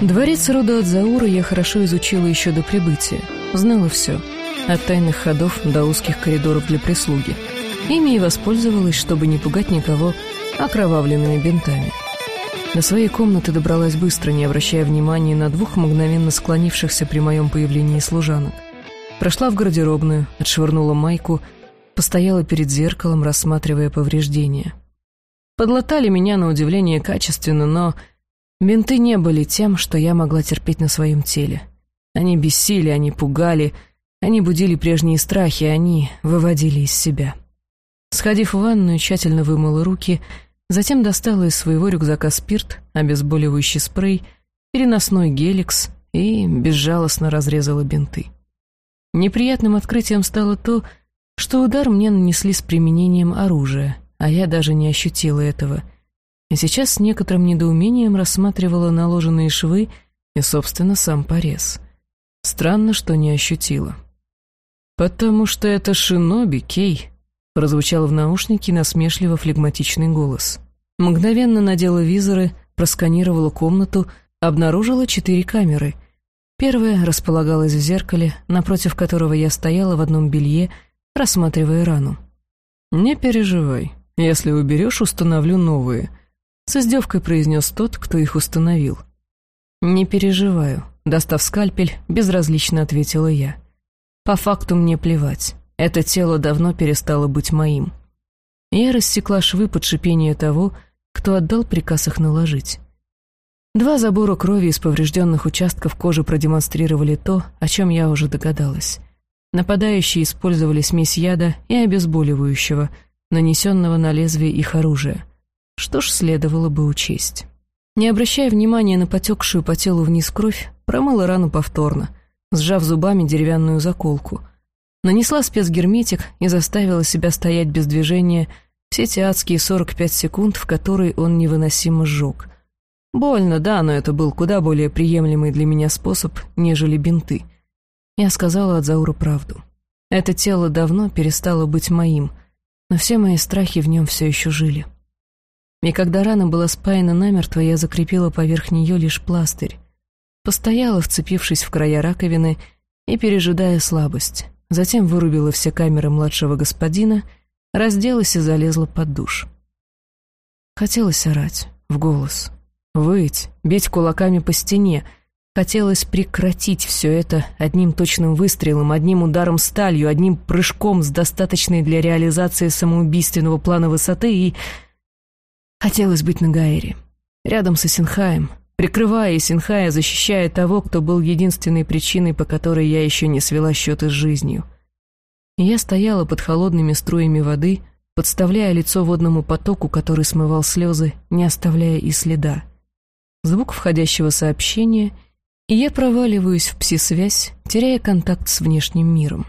Дворец рода Адзаура я хорошо изучила еще до прибытия. Знала все. От тайных ходов до узких коридоров для прислуги. Ими и воспользовалась, чтобы не пугать никого окровавленными бинтами. До своей комнаты добралась быстро, не обращая внимания на двух мгновенно склонившихся при моем появлении служанок. Прошла в гардеробную, отшвырнула майку, постояла перед зеркалом, рассматривая повреждения. Подлатали меня на удивление качественно, но бинты не были тем, что я могла терпеть на своем теле. Они бесили, они пугали, они будили прежние страхи, они выводили из себя. Сходив в ванную, тщательно вымыла руки, затем достала из своего рюкзака спирт, обезболивающий спрей, переносной геликс и безжалостно разрезала бинты. Неприятным открытием стало то, что удар мне нанесли с применением оружия, а я даже не ощутила этого. И сейчас с некоторым недоумением рассматривала наложенные швы и, собственно, сам порез. Странно, что не ощутила. «Потому что это шиноби, Кей», — прозвучал в наушнике насмешливо флегматичный голос. Мгновенно надела визоры, просканировала комнату, обнаружила четыре камеры. Первая располагалась в зеркале, напротив которого я стояла в одном белье, рассматривая рану. «Не переживай», «Если уберешь, установлю новые», — с издевкой произнес тот, кто их установил. «Не переживаю», — достав скальпель, безразлично ответила я. «По факту мне плевать. Это тело давно перестало быть моим». Я рассекла швы под шипение того, кто отдал приказ их наложить. Два забора крови из поврежденных участков кожи продемонстрировали то, о чем я уже догадалась. Нападающие использовали смесь яда и обезболивающего — нанесенного на лезвие их оружия. Что ж, следовало бы учесть. Не обращая внимания на потекшую по телу вниз кровь, промыла рану повторно, сжав зубами деревянную заколку. Нанесла спецгерметик и заставила себя стоять без движения все эти адские 45 секунд, в которые он невыносимо сжег. Больно, да, но это был куда более приемлемый для меня способ, нежели бинты. Я сказала Адзауру правду. Это тело давно перестало быть моим, но все мои страхи в нем все еще жили. И когда рана была спаяна намертво, я закрепила поверх нее лишь пластырь. Постояла, вцепившись в края раковины и пережидая слабость. Затем вырубила все камеры младшего господина, разделась и залезла под душ. Хотелось орать, в голос, выть, бить кулаками по стене — Хотелось прекратить все это одним точным выстрелом, одним ударом сталью, одним прыжком с достаточной для реализации самоубийственного плана высоты и... Хотелось быть на Гаэре, рядом с Исенхаем, прикрывая Исенхая, защищая того, кто был единственной причиной, по которой я еще не свела счеты с жизнью. И я стояла под холодными струями воды, подставляя лицо водному потоку, который смывал слезы, не оставляя и следа. Звук входящего сообщения — и я проваливаюсь в пси-связь, теряя контакт с внешним миром.